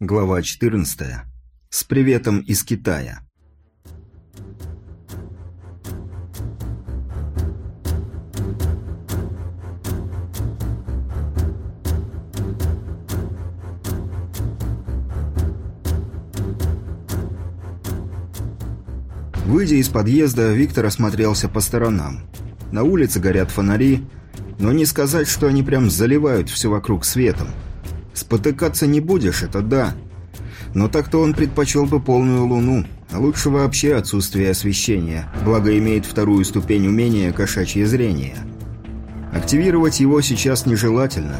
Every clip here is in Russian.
Глава 14. С приветом из Китая. Выйдя из подъезда, Виктор осмотрелся по сторонам. На улице горят фонари, но не сказать, что они прям заливают все вокруг светом. Спотыкаться не будешь, это да. Но так-то он предпочел бы полную луну, лучше вообще отсутствие освещения, благо имеет вторую ступень умения кошачье зрение. Активировать его сейчас нежелательно,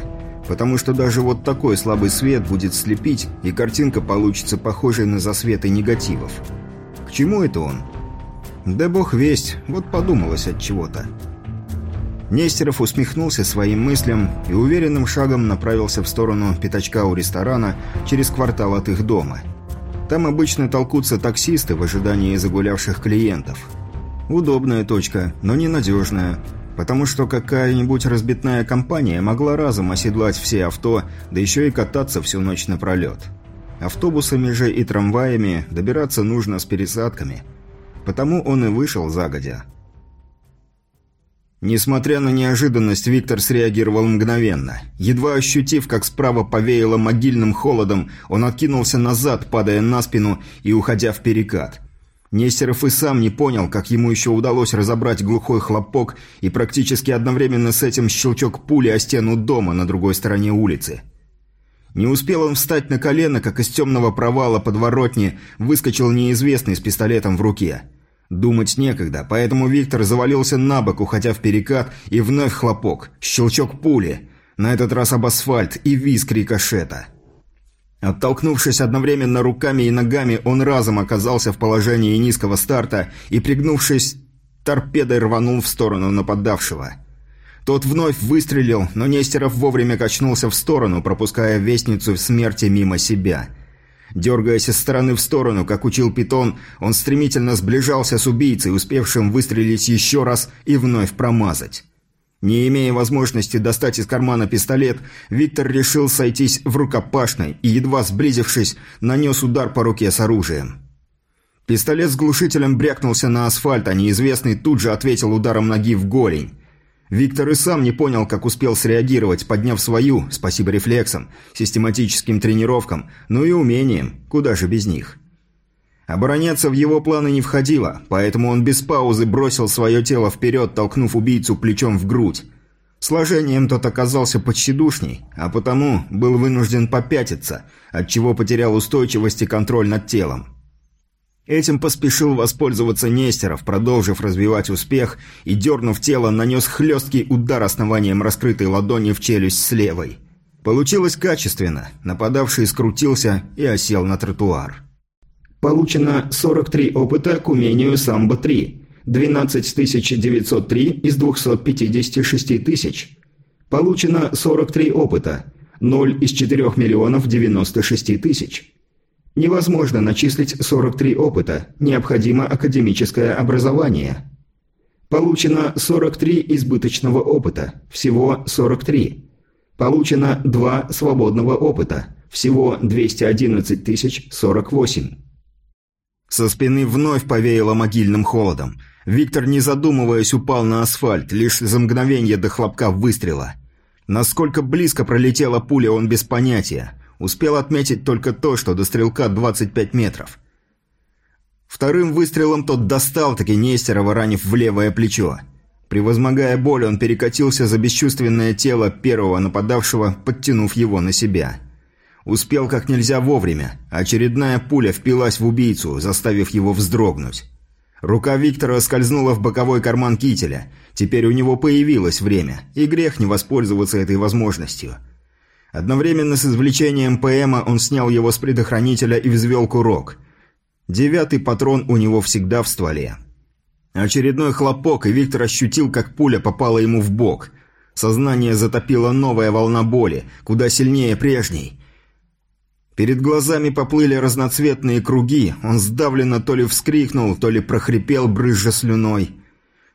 потому что даже вот такой слабый свет будет слепить, и картинка получится похожей на засветы негативов. К чему это он? Да бог весть, вот подумалось от чего-то. Нестеров усмехнулся своим мыслям и уверенным шагом направился в сторону пятачка у ресторана через квартал от их дома. Там обычно толкутся таксисты в ожидании загулявших клиентов. Удобная точка, но ненадежная, потому что какая-нибудь разбитная компания могла разом оседлать все авто, да еще и кататься всю ночь напролет. Автобусами же и трамваями добираться нужно с пересадками. Потому он и вышел загодя. Несмотря на неожиданность, Виктор среагировал мгновенно. Едва ощутив, как справа повеяло могильным холодом, он откинулся назад, падая на спину и уходя в перекат. Нестеров и сам не понял, как ему еще удалось разобрать глухой хлопок и практически одновременно с этим щелчок пули о стену дома на другой стороне улицы. Не успел он встать на колено, как из темного провала подворотни выскочил неизвестный с пистолетом в руке – Думать некогда, поэтому Виктор завалился на бок, уходя в перекат, и вновь хлопок, щелчок пули. На этот раз об асфальт и визг рикошета. Оттолкнувшись одновременно руками и ногами, он разом оказался в положении низкого старта и, пригнувшись, торпедой рванул в сторону нападавшего. Тот вновь выстрелил, но Нестеров вовремя качнулся в сторону, пропуская вестницу смерти мимо себя – Дергаясь из стороны в сторону, как учил питон, он стремительно сближался с убийцей, успевшим выстрелить еще раз и вновь промазать. Не имея возможности достать из кармана пистолет, Виктор решил сойтись в рукопашной и, едва сблизившись, нанес удар по руке с оружием. Пистолет с глушителем брякнулся на асфальт, а неизвестный тут же ответил ударом ноги в голень. Виктор и сам не понял, как успел среагировать, подняв свою, спасибо рефлексам, систематическим тренировкам, ну и умением, куда же без них. Обороняться в его планы не входило, поэтому он без паузы бросил свое тело вперед, толкнув убийцу плечом в грудь. Сложением тот оказался подщедушней, а потому был вынужден попятиться, отчего потерял устойчивость и контроль над телом. Этим поспешил воспользоваться Нестеров, продолжив развивать успех и, дернув тело, нанес хлесткий удар основанием раскрытой ладони в челюсть с левой. Получилось качественно, нападавший скрутился и осел на тротуар. Получено 43 опыта к умению самбо-3. 12903 из 256 тысяч. Получено 43 опыта. 0 из 4 миллионов 96 тысяч. Невозможно начислить 43 опыта, необходимо академическое образование. Получено 43 избыточного опыта, всего 43. Получено 2 свободного опыта, всего 211 048. Со спины вновь повеяло могильным холодом. Виктор, не задумываясь, упал на асфальт, лишь за мгновение до хлопка выстрела. Насколько близко пролетела пуля, он без понятия. Успел отметить только то, что до стрелка 25 метров. Вторым выстрелом тот достал таки Нестерова, ранив в левое плечо. Превозмогая боль, он перекатился за бесчувственное тело первого нападавшего, подтянув его на себя. Успел как нельзя вовремя. Очередная пуля впилась в убийцу, заставив его вздрогнуть. Рука Виктора скользнула в боковой карман кителя. Теперь у него появилось время, и грех не воспользоваться этой возможностью – Одновременно с извлечением ПМа он снял его с предохранителя и взвел курок. Девятый патрон у него всегда в стволе. Очередной хлопок, и Виктор ощутил, как пуля попала ему в бок. Сознание затопила новая волна боли, куда сильнее прежней. Перед глазами поплыли разноцветные круги, он сдавленно то ли вскрикнул, то ли прохрипел, брызжа слюной.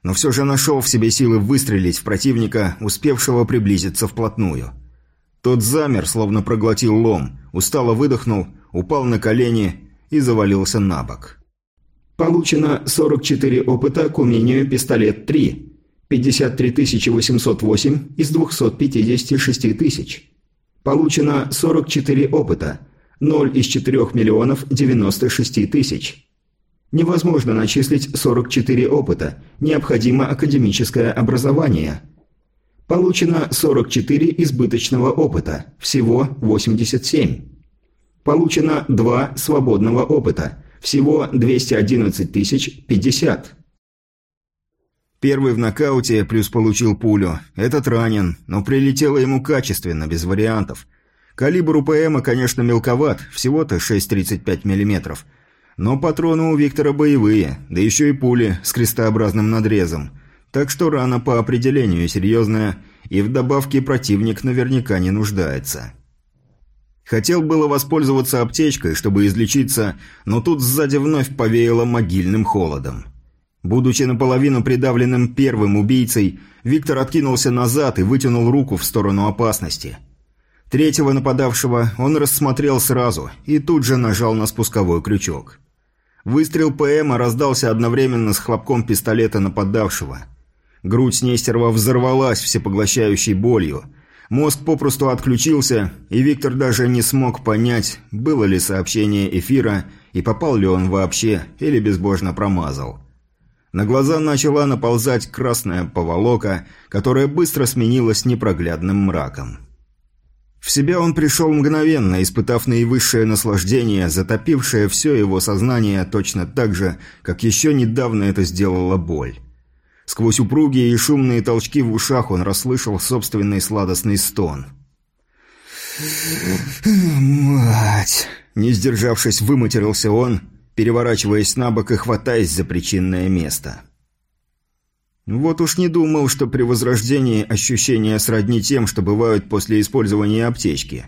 Но все же нашел в себе силы выстрелить в противника, успевшего приблизиться вплотную. Тот замер, словно проглотил лом, устало выдохнул, упал на колени и завалился на бок. Получено 44 опыта к умению «Пистолет 3». 53 808 из 256 тысяч. Получено 44 опыта. 0 из 4 миллионов 96 тысяч. Невозможно начислить 44 опыта. Необходимо академическое образование. Получено 44 избыточного опыта. Всего 87. Получено 2 свободного опыта. Всего 211 тысяч 50. Первый в нокауте, плюс получил пулю. Этот ранен, но прилетело ему качественно, без вариантов. Калибр УПМа, конечно, мелковат, всего-то 6,35 мм. Но патроны у Виктора боевые, да еще и пули с крестообразным надрезом. Так что рана по определению серьезная, и в добавке противник наверняка не нуждается. Хотел было воспользоваться аптечкой, чтобы излечиться, но тут сзади вновь повеяло могильным холодом. Будучи наполовину придавленным первым убийцей, Виктор откинулся назад и вытянул руку в сторону опасности. Третьего нападавшего он рассмотрел сразу и тут же нажал на спусковой крючок. Выстрел ПМа раздался одновременно с хлопком пистолета нападавшего. Грудь Нестерова взорвалась всепоглощающей болью. Мозг попросту отключился, и Виктор даже не смог понять, было ли сообщение эфира и попал ли он вообще или безбожно промазал. На глаза начала наползать красная поволока, которая быстро сменилась непроглядным мраком. В себя он пришел мгновенно, испытав наивысшее наслаждение, затопившее все его сознание точно так же, как еще недавно это сделала боль. Сквозь упругие и шумные толчки в ушах он расслышал собственный сладостный стон. «Мать!» Не сдержавшись, выматерился он переворачиваясь на бок и хватаясь за причинное место. Вот уж не думал, что при возрождении ощущения сродни тем, что бывают после использования аптечки.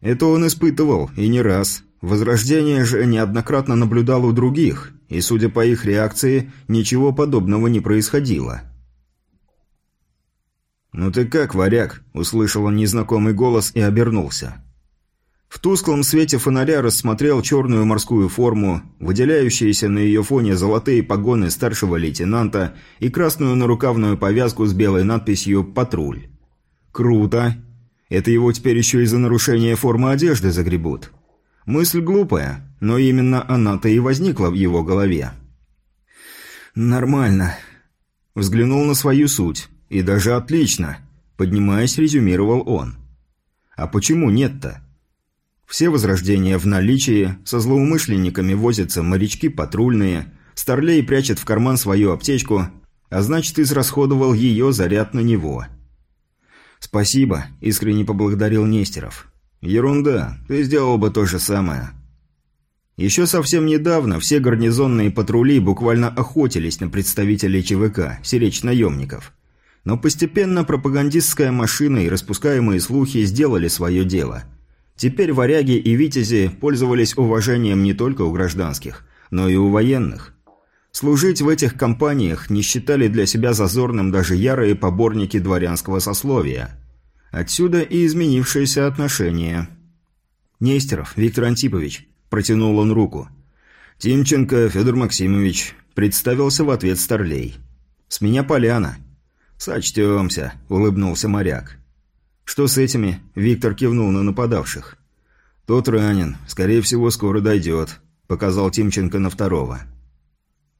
Это он испытывал, и не раз. Возрождение же неоднократно наблюдал у других, и, судя по их реакции, ничего подобного не происходило. «Ну ты как, варяг?» – услышал он незнакомый голос и обернулся. В тусклом свете фонаря рассмотрел черную морскую форму, выделяющиеся на ее фоне золотые погоны старшего лейтенанта и красную нарукавную повязку с белой надписью «Патруль». «Круто! Это его теперь еще из-за нарушения формы одежды загребут». Мысль глупая, но именно она-то и возникла в его голове. «Нормально». Взглянул на свою суть. И даже отлично. Поднимаясь, резюмировал он. «А почему нет-то?» Все возрождения в наличии, со злоумышленниками возятся морячки патрульные, Старлей прячет в карман свою аптечку, а значит, израсходовал ее заряд на него. «Спасибо», – искренне поблагодарил Нестеров. «Ерунда, ты сделал бы то же самое». Еще совсем недавно все гарнизонные патрули буквально охотились на представителей ЧВК, сиречь наемников. Но постепенно пропагандистская машина и распускаемые слухи сделали свое дело – Теперь варяги и витязи пользовались уважением не только у гражданских, но и у военных. Служить в этих компаниях не считали для себя зазорным даже ярые поборники дворянского сословия. Отсюда и изменившееся отношение. «Нестеров, Виктор Антипович», – протянул он руку. «Тимченко Федор Максимович», – представился в ответ Старлей. «С меня поляна». «Сочтемся», – улыбнулся моряк. «Что с этими?» – Виктор кивнул на нападавших. «Тот ранен. Скорее всего, скоро дойдет», – показал Тимченко на второго.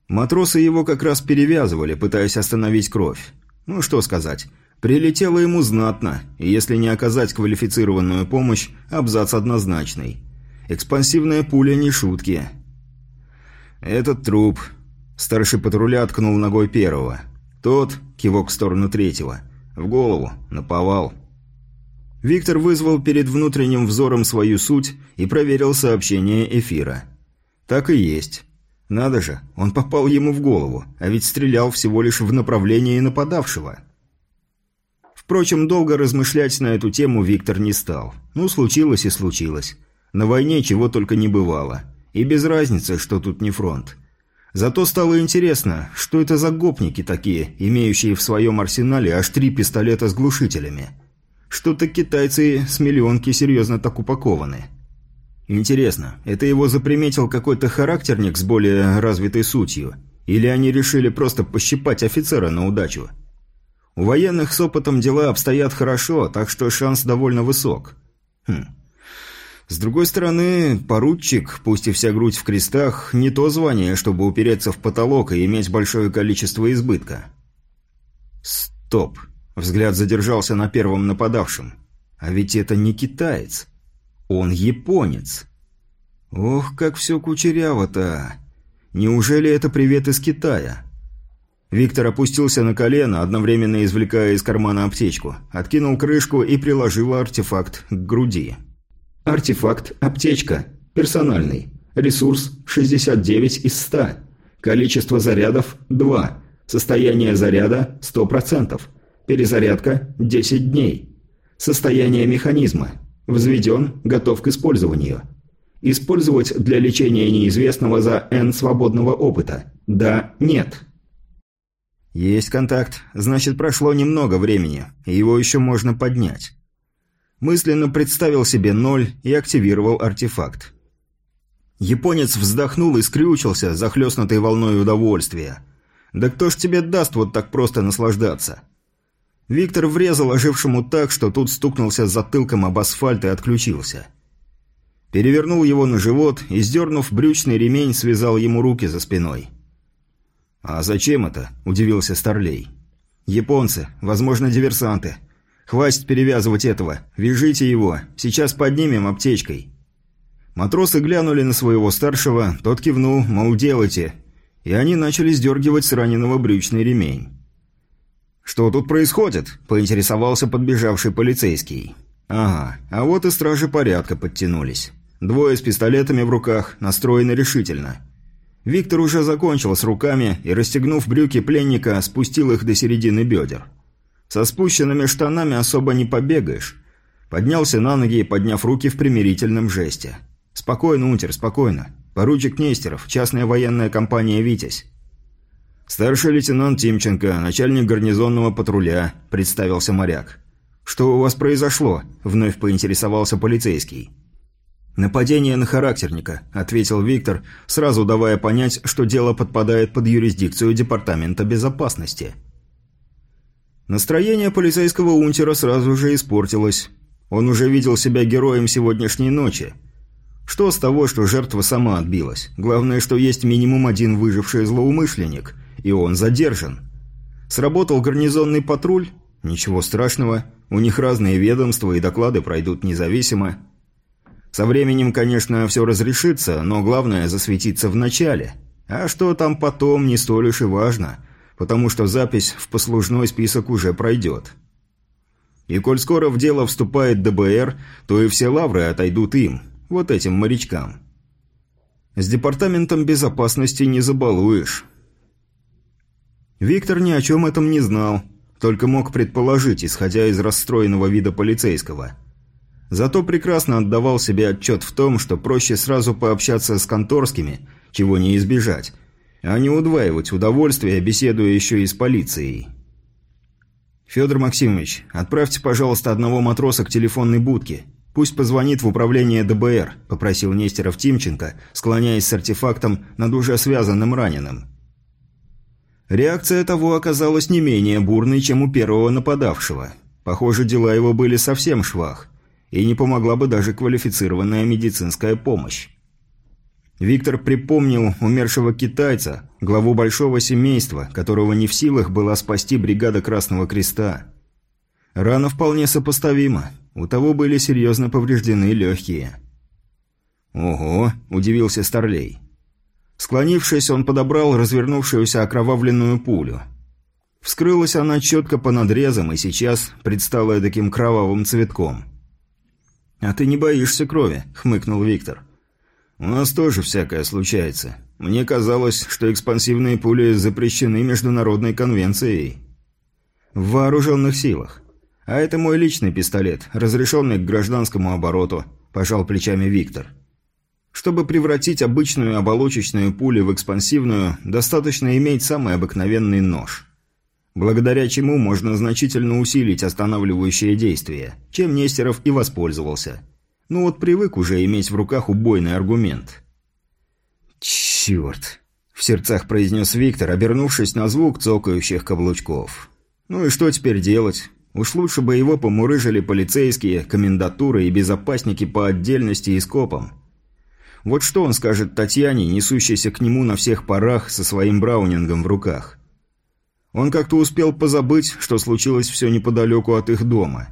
Матросы его как раз перевязывали, пытаясь остановить кровь. Ну, что сказать. Прилетело ему знатно, и если не оказать квалифицированную помощь, абзац однозначный. Экспансивная пуля не шутки. «Этот труп», – старший патруля ткнул ногой первого. Тот, кивок в сторону третьего, в голову, наповал. Виктор вызвал перед внутренним взором свою суть и проверил сообщение эфира. Так и есть. Надо же, он попал ему в голову, а ведь стрелял всего лишь в направлении нападавшего. Впрочем, долго размышлять на эту тему Виктор не стал. Ну, случилось и случилось. На войне чего только не бывало. И без разницы, что тут не фронт. Зато стало интересно, что это за гопники такие, имеющие в своем арсенале аж три пистолета с глушителями – Что-то китайцы с миллионки серьезно так упакованы. Интересно, это его заприметил какой-то характерник с более развитой сутью? Или они решили просто пощипать офицера на удачу? У военных с опытом дела обстоят хорошо, так что шанс довольно высок. Хм. С другой стороны, поручик, пусть и вся грудь в крестах, не то звание, чтобы упереться в потолок и иметь большое количество избытка. Стоп. Взгляд задержался на первом нападавшем. А ведь это не китаец. Он японец. Ох, как все кучеряво-то. Неужели это привет из Китая? Виктор опустился на колено, одновременно извлекая из кармана аптечку, откинул крышку и приложил артефакт к груди. Артефакт «Аптечка». Персональный. Ресурс 69 из 100. Количество зарядов – 2. Состояние заряда – 100%. Перезарядка – 10 дней. Состояние механизма – Взведен, готов к использованию. Использовать для лечения неизвестного за N свободного опыта. Да, нет. Есть контакт. Значит, прошло немного времени, и его еще можно поднять. Мысленно представил себе ноль и активировал артефакт. Японец вздохнул и скрючился, захлестнутой волной удовольствия. «Да кто ж тебе даст вот так просто наслаждаться?» Виктор врезал ожившему так, что тут стукнулся затылком об асфальт и отключился. Перевернул его на живот и, сдернув брючный ремень, связал ему руки за спиной. «А зачем это?» – удивился Старлей. «Японцы, возможно, диверсанты. Хватит перевязывать этого. Вяжите его. Сейчас поднимем аптечкой». Матросы глянули на своего старшего, тот кивнул, мол, делайте. И они начали сдергивать с раненого брючный ремень. «Что тут происходит?» – поинтересовался подбежавший полицейский. «Ага, а вот и стражи порядка подтянулись. Двое с пистолетами в руках, настроены решительно». Виктор уже закончил с руками и, расстегнув брюки пленника, спустил их до середины бедер. Со спущенными штанами особо не побегаешь. Поднялся на ноги, подняв руки в примирительном жесте. «Спокойно, Унтер, спокойно. Поручик Нестеров, частная военная компания «Витязь». «Старший лейтенант Тимченко, начальник гарнизонного патруля», – представился моряк. «Что у вас произошло?» – вновь поинтересовался полицейский. «Нападение на характерника», – ответил Виктор, сразу давая понять, что дело подпадает под юрисдикцию Департамента безопасности. Настроение полицейского унтера сразу же испортилось. Он уже видел себя героем сегодняшней ночи. Что с того, что жертва сама отбилась? Главное, что есть минимум один выживший злоумышленник – и он задержан. Сработал гарнизонный патруль? Ничего страшного, у них разные ведомства и доклады пройдут независимо. Со временем, конечно, все разрешится, но главное засветиться в начале. А что там потом, не столь уж и важно, потому что запись в послужной список уже пройдет. И коль скоро в дело вступает ДБР, то и все лавры отойдут им, вот этим морячкам. С департаментом безопасности не забалуешь. Виктор ни о чем этом не знал, только мог предположить, исходя из расстроенного вида полицейского. Зато прекрасно отдавал себе отчет в том, что проще сразу пообщаться с конторскими, чего не избежать, а не удваивать удовольствие, беседуя еще и с полицией. «Федор Максимович, отправьте, пожалуйста, одного матроса к телефонной будке. Пусть позвонит в управление ДБР», – попросил Нестеров Тимченко, склоняясь с артефактом над уже связанным раненым. Реакция того оказалась не менее бурной, чем у первого нападавшего. Похоже, дела его были совсем швах, и не помогла бы даже квалифицированная медицинская помощь. Виктор припомнил умершего китайца, главу большого семейства, которого не в силах была спасти бригада Красного Креста. Рана вполне сопоставима, у того были серьезно повреждены легкие. «Ого!» – удивился Старлей. Склонившись, он подобрал развернувшуюся окровавленную пулю. Вскрылась она четко по надрезам и сейчас предстала таким кровавым цветком. «А ты не боишься крови?» – хмыкнул Виктор. «У нас тоже всякое случается. Мне казалось, что экспансивные пули запрещены Международной конвенцией». «В вооруженных силах. А это мой личный пистолет, разрешенный к гражданскому обороту», – пожал плечами Виктор. Чтобы превратить обычную оболочечную пулю в экспансивную, достаточно иметь самый обыкновенный нож. Благодаря чему можно значительно усилить останавливающее действие, чем Нестеров и воспользовался. Ну вот привык уже иметь в руках убойный аргумент. «Черт!» – в сердцах произнес Виктор, обернувшись на звук цокающих каблучков. «Ну и что теперь делать? Уж лучше бы его помурыжили полицейские, комендатуры и безопасники по отдельности и скопам. Вот что он скажет Татьяне, несущейся к нему на всех парах со своим браунингом в руках? Он как-то успел позабыть, что случилось все неподалеку от их дома.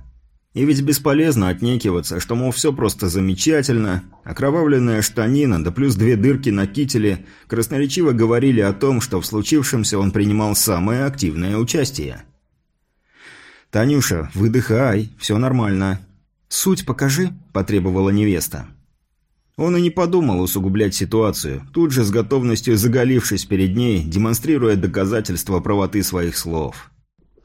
И ведь бесполезно отнекиваться, что, мол, все просто замечательно, окровавленная штанина, да плюс две дырки на кителе, красноречиво говорили о том, что в случившемся он принимал самое активное участие. «Танюша, выдыхай, все нормально». «Суть покажи», – потребовала невеста. Он и не подумал усугублять ситуацию, тут же с готовностью заголившись перед ней, демонстрируя доказательства правоты своих слов.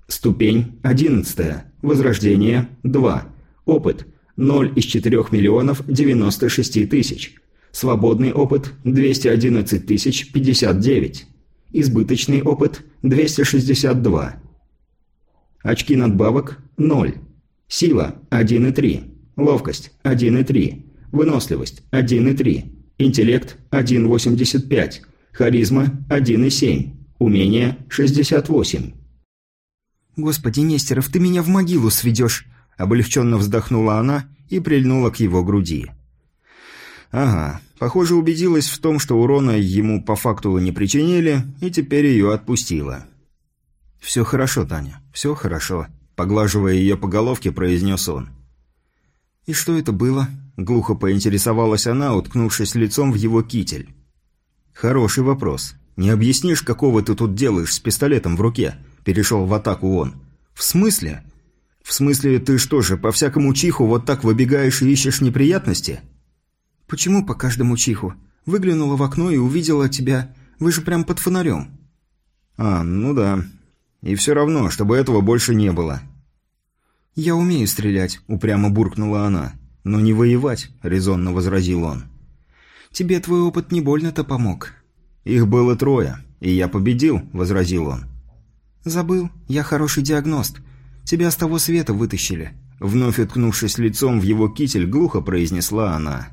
Ступень 11. Возрождение 2. Опыт 0 из 4 миллионов 96 тысяч. Свободный опыт 211 тысяч 59. Избыточный опыт 262. Очки надбавок 0. Сила 1,3. Ловкость 1,3. Выносливость – 1,3. Интеллект – 1,85. Харизма – 1,7. Умение – 68. «Господи, Нестеров, ты меня в могилу сведешь!» Облегченно вздохнула она и прильнула к его груди. Ага, похоже, убедилась в том, что урона ему по факту не причинили, и теперь ее отпустила. «Все хорошо, Таня, все хорошо», – поглаживая ее по головке, произнес он. «И что это было?» Глухо поинтересовалась она, уткнувшись лицом в его китель. «Хороший вопрос. Не объяснишь, какого ты тут делаешь с пистолетом в руке?» Перешел в атаку он. «В смысле?» «В смысле, ты что же, по всякому чиху вот так выбегаешь и ищешь неприятности?» «Почему по каждому чиху? Выглянула в окно и увидела тебя. Вы же прям под фонарем». «А, ну да. И все равно, чтобы этого больше не было». «Я умею стрелять», — упрямо буркнула она. «Но не воевать», — резонно возразил он. «Тебе твой опыт не больно-то помог». «Их было трое, и я победил», — возразил он. «Забыл, я хороший диагност. Тебя с того света вытащили», — вновь уткнувшись лицом в его китель, глухо произнесла она.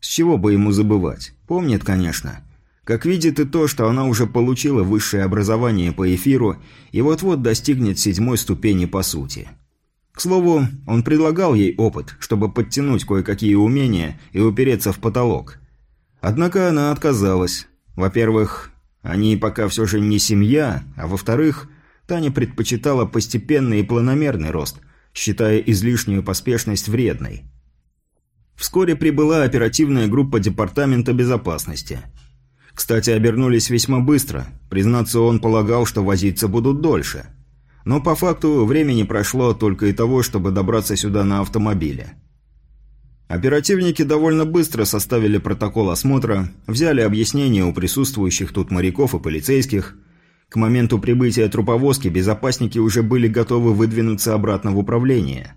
«С чего бы ему забывать? Помнит, конечно. Как видит и то, что она уже получила высшее образование по эфиру и вот-вот достигнет седьмой ступени по сути». К слову, он предлагал ей опыт, чтобы подтянуть кое-какие умения и упереться в потолок. Однако она отказалась. Во-первых, они пока все же не семья, а во-вторых, Таня предпочитала постепенный и планомерный рост, считая излишнюю поспешность вредной. Вскоре прибыла оперативная группа Департамента безопасности. Кстати, обернулись весьма быстро. Признаться, он полагал, что возиться будут дольше – но по факту времени прошло только и того, чтобы добраться сюда на автомобиле. Оперативники довольно быстро составили протокол осмотра, взяли объяснения у присутствующих тут моряков и полицейских. К моменту прибытия труповозки безопасники уже были готовы выдвинуться обратно в управление.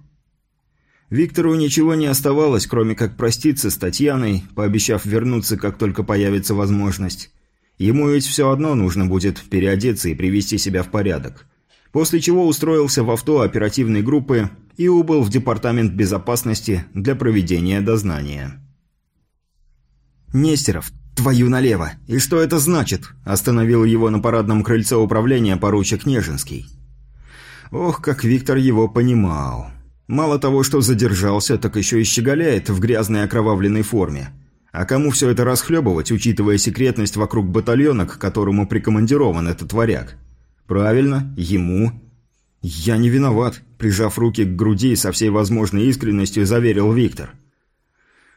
Виктору ничего не оставалось, кроме как проститься с Татьяной, пообещав вернуться, как только появится возможность. Ему ведь все одно нужно будет переодеться и привести себя в порядок после чего устроился в авто оперативной группы и убыл в Департамент безопасности для проведения дознания. «Нестеров, твою налево! И что это значит?» – остановил его на парадном крыльце управления поручик Нежинский. Ох, как Виктор его понимал. Мало того, что задержался, так еще и щеголяет в грязной окровавленной форме. А кому все это расхлебывать, учитывая секретность вокруг батальона, к которому прикомандирован этот варяг? «Правильно, ему». «Я не виноват», – прижав руки к груди со всей возможной искренностью, заверил Виктор.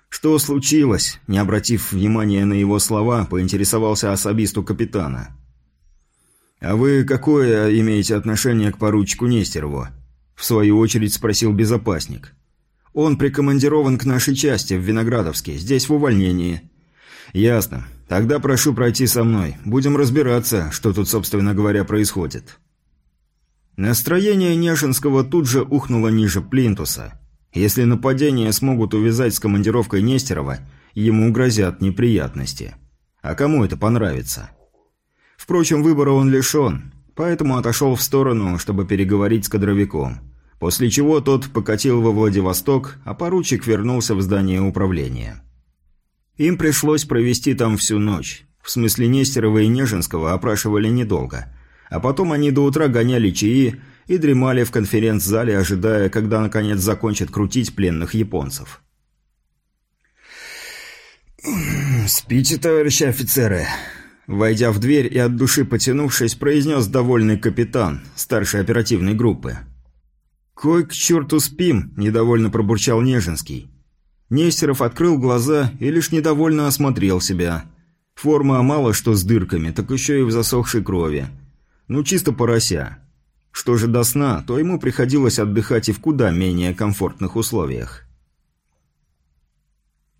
«Что случилось?» – не обратив внимания на его слова, поинтересовался особисту капитана. «А вы какое имеете отношение к поручику Нестерову?» – в свою очередь спросил безопасник. «Он прикомандирован к нашей части в Виноградовске, здесь в увольнении». «Ясно. Тогда прошу пройти со мной. Будем разбираться, что тут, собственно говоря, происходит». Настроение Нежинского тут же ухнуло ниже плинтуса. Если нападение смогут увязать с командировкой Нестерова, ему грозят неприятности. А кому это понравится? Впрочем, выбора он лишен. поэтому отошел в сторону, чтобы переговорить с кадровиком. После чего тот покатил во Владивосток, а поручик вернулся в здание управления. Им пришлось провести там всю ночь. В смысле Нестерова и Нежинского опрашивали недолго. А потом они до утра гоняли чаи и дремали в конференц-зале, ожидая, когда наконец закончат крутить пленных японцев. «Спите, товарищи офицеры!» Войдя в дверь и от души потянувшись, произнес довольный капитан старшей оперативной группы. «Кой к черту спим?» – недовольно пробурчал Нежинский. Нестеров открыл глаза и лишь недовольно осмотрел себя. Форма мало что с дырками, так еще и в засохшей крови. Ну, чисто порося. Что же до сна, то ему приходилось отдыхать и в куда менее комфортных условиях.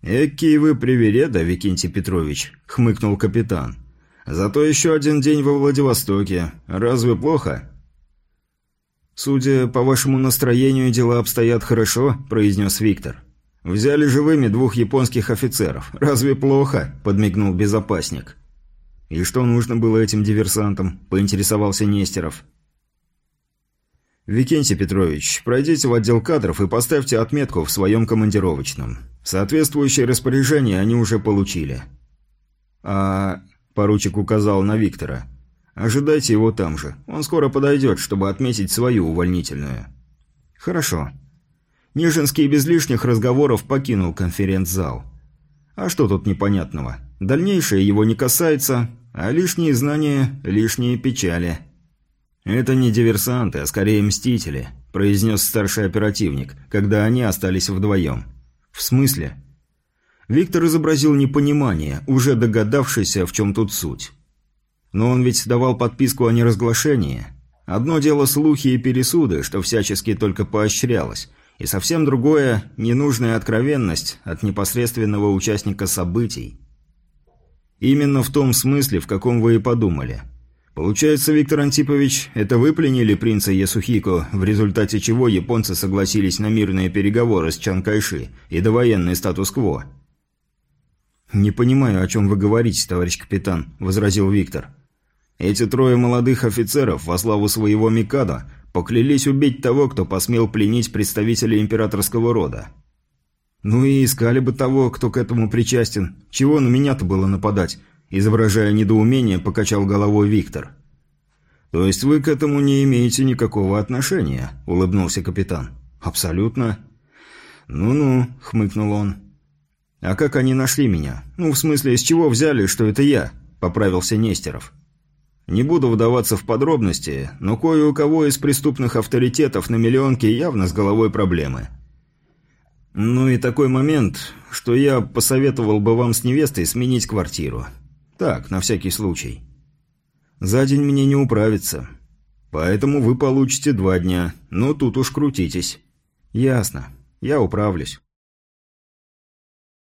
«Экий вы привереда, Викентий Петрович», — хмыкнул капитан. «Зато еще один день во Владивостоке. Разве плохо?» «Судя по вашему настроению, дела обстоят хорошо», – произнес Виктор. «Взяли живыми двух японских офицеров. Разве плохо?» – подмигнул безопасник. «И что нужно было этим диверсантам?» – поинтересовался Нестеров. «Викентий Петрович, пройдите в отдел кадров и поставьте отметку в своем командировочном. Соответствующее распоряжение они уже получили». «А...» – поручик указал на Виктора – Ожидайте его там же. Он скоро подойдет, чтобы отметить свою увольнительную». «Хорошо». Нижинский без лишних разговоров покинул конференц-зал. А что тут непонятного? Дальнейшее его не касается, а лишние знания – лишние печали. «Это не диверсанты, а скорее мстители», – произнес старший оперативник, когда они остались вдвоем. «В смысле?» Виктор изобразил непонимание, уже догадавшийся, в чем тут суть. Но он ведь давал подписку о неразглашении. Одно дело слухи и пересуды, что всячески только поощрялось, и совсем другое – ненужная откровенность от непосредственного участника событий. Именно в том смысле, в каком вы и подумали. Получается, Виктор Антипович, это вы пленили принца Ясухико, в результате чего японцы согласились на мирные переговоры с Чан Кайши и довоенный статус-кво? «Не понимаю, о чем вы говорите, товарищ капитан», – возразил Виктор. Эти трое молодых офицеров во славу своего Микадо поклялись убить того, кто посмел пленить представителя императорского рода. Ну и искали бы того, кто к этому причастен. Чего на меня-то было нападать? Изображая недоумение, покачал головой Виктор. «То есть вы к этому не имеете никакого отношения?» – улыбнулся капитан. «Абсолютно». «Ну-ну», – хмыкнул он. «А как они нашли меня? Ну, в смысле, из чего взяли, что это я?» – поправился Нестеров. Не буду вдаваться в подробности, но кое у кого из преступных авторитетов на миллионке явно с головой проблемы. Ну и такой момент, что я посоветовал бы вам с невестой сменить квартиру. Так, на всякий случай. За день мне не управиться. Поэтому вы получите два дня, но тут уж крутитесь. Ясно. Я управлюсь.